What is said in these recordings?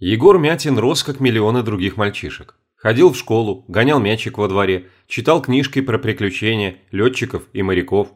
Егор Мятин рос, как миллионы других мальчишек. Ходил в школу, гонял мячик во дворе, читал книжки про приключения, летчиков и моряков.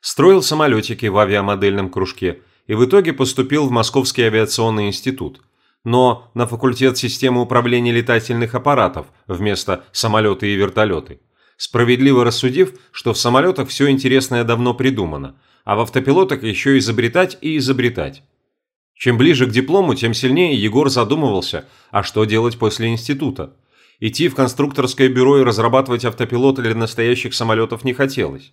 Строил самолетики в авиамодельном кружке и в итоге поступил в Московский авиационный институт. Но на факультет системы управления летательных аппаратов вместо самолеты и вертолеты. Справедливо рассудив, что в самолетах все интересное давно придумано, а в автопилотах еще изобретать и изобретать. Чем ближе к диплому, тем сильнее Егор задумывался, а что делать после института. Идти в конструкторское бюро и разрабатывать автопилоты для настоящих самолетов не хотелось.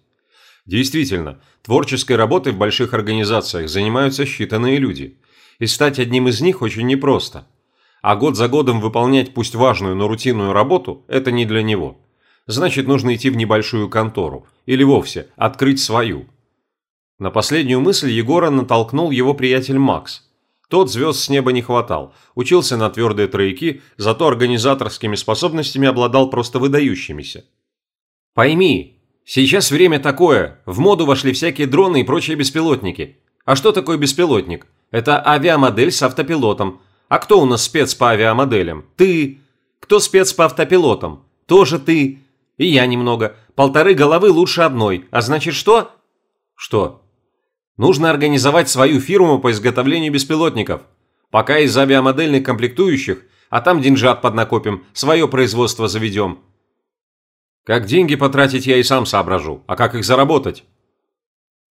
Действительно, творческой работой в больших организациях занимаются считанные люди. И стать одним из них очень непросто. А год за годом выполнять пусть важную, но рутинную работу – это не для него. Значит, нужно идти в небольшую контору. Или вовсе открыть свою. На последнюю мысль Егора натолкнул его приятель Макс – тот звезд с неба не хватал, учился на твердые трояки, зато организаторскими способностями обладал просто выдающимися. «Пойми, сейчас время такое, в моду вошли всякие дроны и прочие беспилотники. А что такое беспилотник? Это авиамодель с автопилотом. А кто у нас спец по авиамоделям? Ты. Кто спец по автопилотам? Тоже ты. И я немного. Полторы головы лучше одной. А значит что? Что? Нужно организовать свою фирму по изготовлению беспилотников. Пока из авиамодельных комплектующих, а там деньжат поднакопим, свое производство заведем. Как деньги потратить, я и сам соображу. А как их заработать?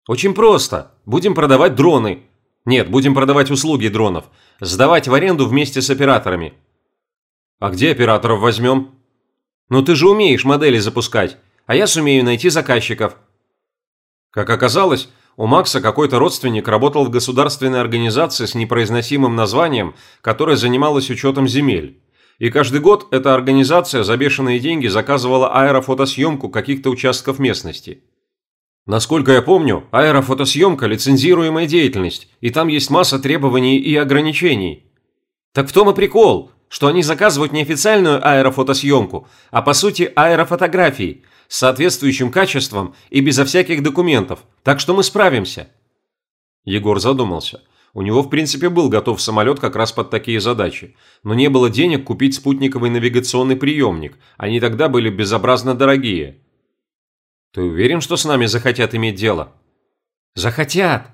Очень просто. Будем продавать дроны. Нет, будем продавать услуги дронов. Сдавать в аренду вместе с операторами. А где операторов возьмем? Ну ты же умеешь модели запускать, а я сумею найти заказчиков. Как оказалось, у Макса какой-то родственник работал в государственной организации с непроизносимым названием, которая занималась учетом земель. И каждый год эта организация за бешеные деньги заказывала аэрофотосъемку каких-то участков местности. Насколько я помню, аэрофотосъемка – лицензируемая деятельность, и там есть масса требований и ограничений. Так в том и прикол, что они заказывают не официальную аэрофотосъемку, а по сути аэрофотографии – с соответствующим качеством и безо всяких документов, так что мы справимся». Егор задумался. У него, в принципе, был готов самолет как раз под такие задачи, но не было денег купить спутниковый навигационный приемник, они тогда были безобразно дорогие. «Ты уверен, что с нами захотят иметь дело?» «Захотят!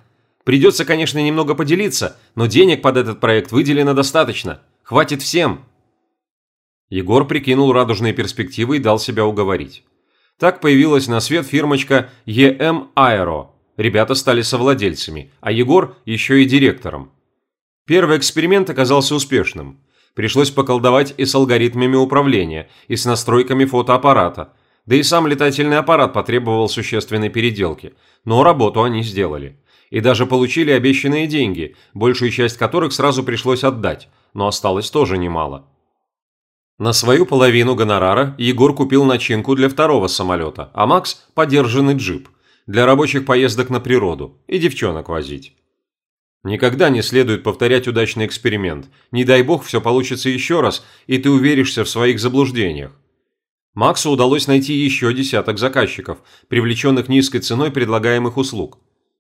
Придется, конечно, немного поделиться, но денег под этот проект выделено достаточно. Хватит всем!» Егор прикинул радужные перспективы и дал себя уговорить. Так появилась на свет фирмочка EM Aero. Ребята стали совладельцами, а Егор еще и директором. Первый эксперимент оказался успешным. Пришлось поколдовать и с алгоритмами управления, и с настройками фотоаппарата. Да и сам летательный аппарат потребовал существенной переделки. Но работу они сделали. И даже получили обещанные деньги, большую часть которых сразу пришлось отдать, но осталось тоже немало. На свою половину гонорара Егор купил начинку для второго самолета, а Макс – подержанный джип для рабочих поездок на природу и девчонок возить. Никогда не следует повторять удачный эксперимент. Не дай бог все получится еще раз, и ты уверишься в своих заблуждениях. Максу удалось найти еще десяток заказчиков, привлеченных низкой ценой предлагаемых услуг.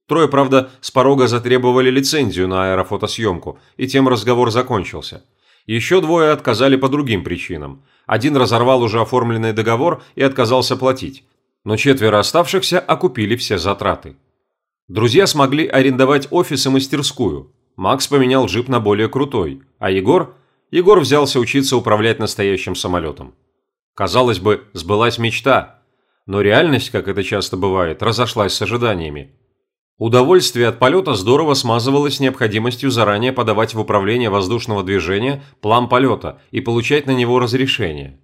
Трое, правда, с порога затребовали лицензию на аэрофотосъемку, и тем разговор закончился – еще двое отказали по другим причинам. Один разорвал уже оформленный договор и отказался платить. Но четверо оставшихся окупили все затраты. Друзья смогли арендовать офис и мастерскую. Макс поменял джип на более крутой, а Егор... Егор взялся учиться управлять настоящим самолетом. Казалось бы, сбылась мечта. Но реальность, как это часто бывает, разошлась с ожиданиями. Удовольствие от полета здорово смазывалось необходимостью заранее подавать в управление воздушного движения план полета и получать на него разрешение.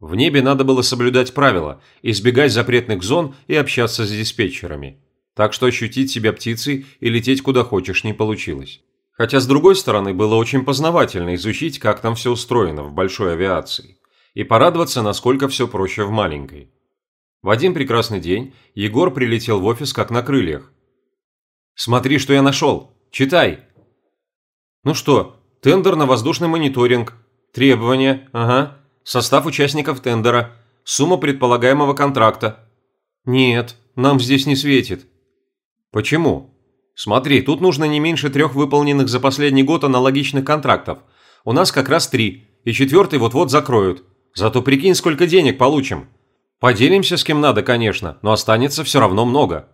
В небе надо было соблюдать правила, избегать запретных зон и общаться с диспетчерами. Так что ощутить себя птицей и лететь куда хочешь не получилось. Хотя, с другой стороны, было очень познавательно изучить, как там все устроено в большой авиации. И порадоваться, насколько все проще в маленькой. В один прекрасный день Егор прилетел в офис как на крыльях, Смотри, что я нашел. Читай. Ну что, тендер на воздушный мониторинг. Требования, ага. Состав участников тендера. Сумма предполагаемого контракта. Нет, нам здесь не светит. Почему? Смотри, тут нужно не меньше трех выполненных за последний год аналогичных контрактов. У нас как раз три, и четвертый вот-вот закроют. Зато прикинь, сколько денег получим. Поделимся с кем надо, конечно, но останется все равно много.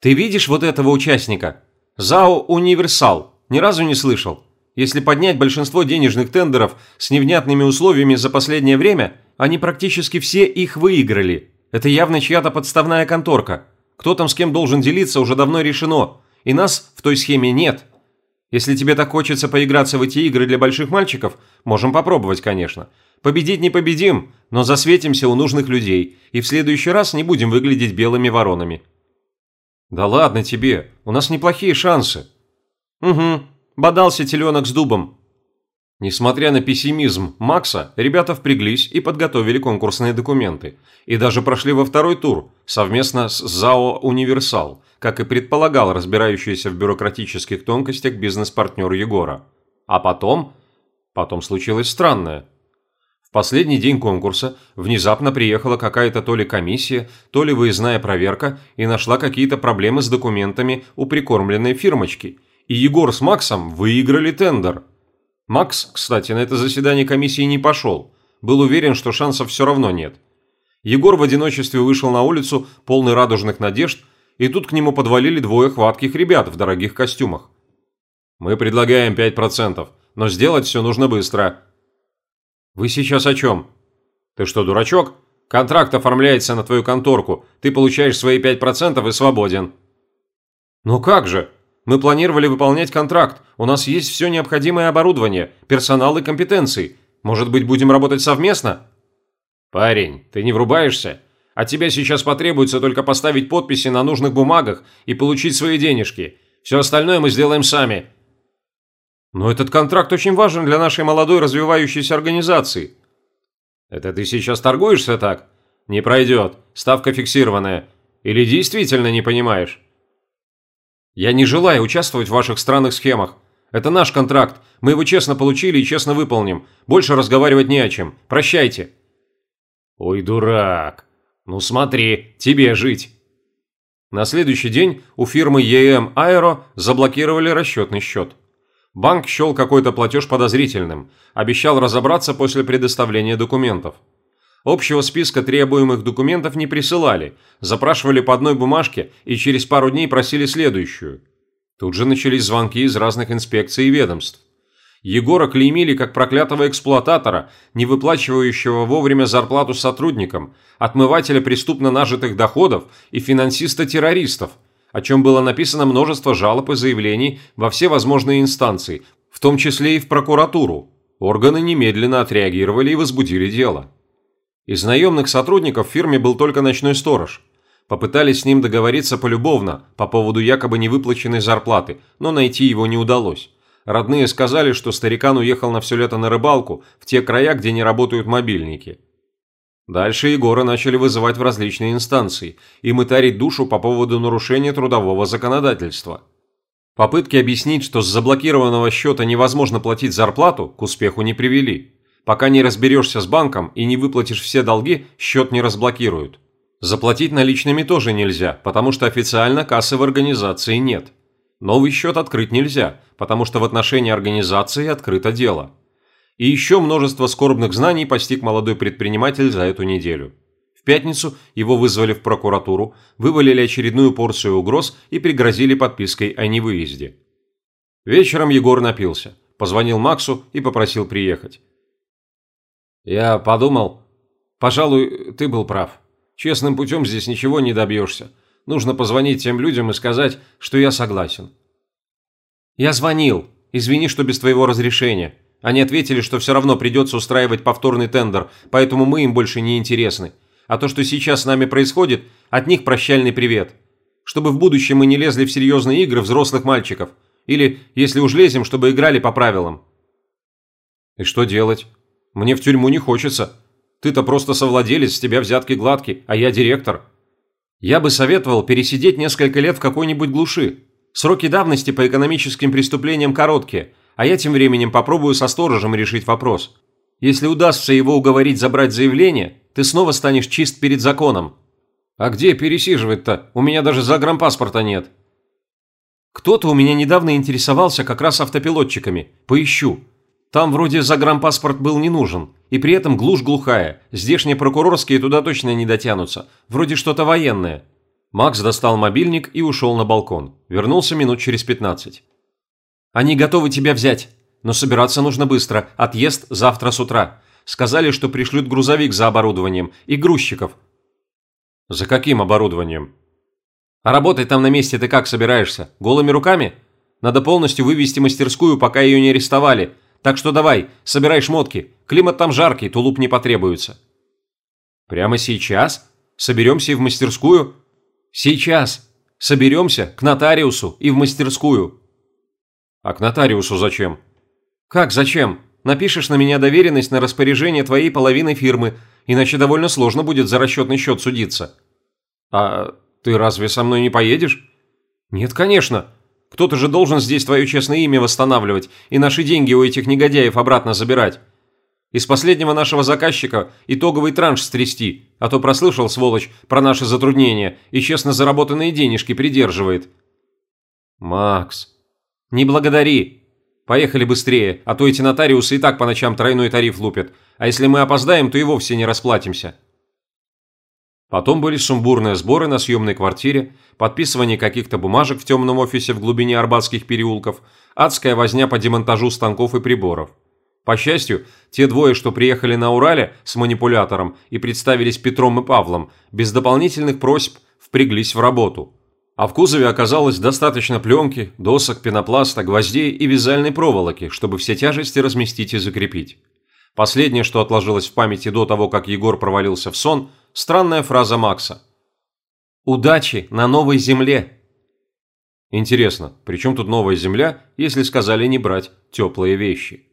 Ты видишь вот этого участника? ЗАО «Универсал». Ни разу не слышал. Если поднять большинство денежных тендеров с невнятными условиями за последнее время, они практически все их выиграли. Это явно чья-то подставная конторка. Кто там с кем должен делиться, уже давно решено. И нас в той схеме нет. Если тебе так хочется поиграться в эти игры для больших мальчиков, можем попробовать, конечно. Победить не победим, но засветимся у нужных людей, и в следующий раз не будем выглядеть белыми воронами. Да ладно тебе, у нас неплохие шансы. Угу, бодался теленок с дубом. Несмотря на пессимизм Макса, ребята впряглись и подготовили конкурсные документы. И даже прошли во второй тур, совместно с ЗАО «Универсал», как и предполагал разбирающийся в бюрократических тонкостях бизнес-партнер Егора. А потом... Потом случилось странное. В последний день конкурса внезапно приехала какая-то то ли комиссия, то ли выездная проверка и нашла какие-то проблемы с документами у прикормленной фирмочки. И Егор с Максом выиграли тендер – Макс, кстати, на это заседание комиссии не пошел. Был уверен, что шансов все равно нет. Егор в одиночестве вышел на улицу, полный радужных надежд, и тут к нему подвалили двое хватких ребят в дорогих костюмах. «Мы предлагаем 5%, но сделать все нужно быстро». «Вы сейчас о чем?» «Ты что, дурачок? Контракт оформляется на твою конторку, ты получаешь свои 5% и свободен». «Ну как же? Мы планировали выполнять контракт. У нас есть все необходимое оборудование, персонал и компетенции. Может быть, будем работать совместно?» «Парень, ты не врубаешься? От тебя сейчас потребуется только поставить подписи на нужных бумагах и получить свои денежки. Все остальное мы сделаем сами». «Но этот контракт очень важен для нашей молодой развивающейся организации». «Это ты сейчас торгуешься так? Не пройдет. Ставка фиксированная. Или действительно не понимаешь?» Я не желаю участвовать в ваших странных схемах. Это наш контракт. Мы его честно получили и честно выполним. Больше разговаривать не о чем. Прощайте. Ой, дурак. Ну смотри, тебе жить. На следующий день у фирмы EM Aero заблокировали расчетный счет. Банк счел какой-то платеж подозрительным, обещал разобраться после предоставления документов. Общего списка требуемых документов не присылали, запрашивали по одной бумажке и через пару дней просили следующую. Тут же начались звонки из разных инспекций и ведомств. Егора клеймили как проклятого эксплуататора, не выплачивающего вовремя зарплату сотрудникам, отмывателя преступно нажитых доходов и финансиста-террористов, о чем было написано множество жалоб и заявлений во все возможные инстанции, в том числе и в прокуратуру. Органы немедленно отреагировали и возбудили дело. Из наемных сотрудников в фирме был только ночной сторож. Попытались с ним договориться полюбовно по поводу якобы невыплаченной зарплаты, но найти его не удалось. Родные сказали, что старикан уехал на все лето на рыбалку в те края, где не работают мобильники. Дальше Егора начали вызывать в различные инстанции и мытарить душу по поводу нарушения трудового законодательства. Попытки объяснить, что с заблокированного счета невозможно платить зарплату, к успеху не привели. Пока не разберешься с банком и не выплатишь все долги, счет не разблокируют. Заплатить наличными тоже нельзя, потому что официально кассы в организации нет. Новый счет открыть нельзя, потому что в отношении организации открыто дело. И еще множество скорбных знаний постиг молодой предприниматель за эту неделю. В пятницу его вызвали в прокуратуру, вывалили очередную порцию угроз и пригрозили подпиской о невыезде. Вечером Егор напился, позвонил Максу и попросил приехать. Я подумал, пожалуй, ты был прав. Честным путем здесь ничего не добьешься. Нужно позвонить тем людям и сказать, что я согласен. Я звонил. Извини, что без твоего разрешения. Они ответили, что все равно придется устраивать повторный тендер, поэтому мы им больше не интересны. А то, что сейчас с нами происходит, от них прощальный привет. Чтобы в будущем мы не лезли в серьезные игры взрослых мальчиков. Или, если уж лезем, чтобы играли по правилам. И что делать? Мне в тюрьму не хочется. Ты-то просто совладелец, с тебя взятки гладкие, а я директор. Я бы советовал пересидеть несколько лет в какой-нибудь глуши. Сроки давности по экономическим преступлениям короткие, а я тем временем попробую со сторожем решить вопрос. Если удастся его уговорить забрать заявление, ты снова станешь чист перед законом. А где пересиживать-то? У меня даже загранпаспорта нет. Кто-то у меня недавно интересовался как раз автопилотчиками. Поищу. Там вроде загранпаспорт был не нужен. И при этом глушь глухая. Здешние прокурорские туда точно не дотянутся. Вроде что-то военное. Макс достал мобильник и ушел на балкон. Вернулся минут через 15. «Они готовы тебя взять. Но собираться нужно быстро. Отъезд завтра с утра. Сказали, что пришлют грузовик за оборудованием и грузчиков». «За каким оборудованием?» «А работать там на месте ты как собираешься? Голыми руками? Надо полностью вывести мастерскую, пока ее не арестовали. Так что давай, собирай шмотки. Климат там жаркий, тулуп не потребуется». «Прямо сейчас? Соберемся и в мастерскую?» «Сейчас. Соберемся к нотариусу и в мастерскую». «А к нотариусу зачем?» «Как зачем? Напишешь на меня доверенность на распоряжение твоей половины фирмы, иначе довольно сложно будет за расчетный счет судиться». «А ты разве со мной не поедешь?» «Нет, конечно. Кто-то же должен здесь твое честное имя восстанавливать и наши деньги у этих негодяев обратно забирать. Из последнего нашего заказчика итоговый транш стрясти, а то прослышал, сволочь, про наши затруднения и честно заработанные денежки придерживает». «Макс, не благодари. Поехали быстрее, а то эти нотариусы и так по ночам тройной тариф лупят, а если мы опоздаем, то и вовсе не расплатимся». Потом были сумбурные сборы на съемной квартире, подписывание каких-то бумажек в темном офисе в глубине Арбатских переулков, адская возня по демонтажу станков и приборов. По счастью, те двое, что приехали на Урале с манипулятором и представились Петром и Павлом, без дополнительных просьб впряглись в работу. А в кузове оказалось достаточно пленки, досок, пенопласта, гвоздей и вязальной проволоки, чтобы все тяжести разместить и закрепить. Последнее, что отложилось в памяти до того, как Егор провалился в сон, странная фраза Макса. «Удачи на новой земле!» Интересно, при чем тут новая земля, если сказали не брать теплые вещи?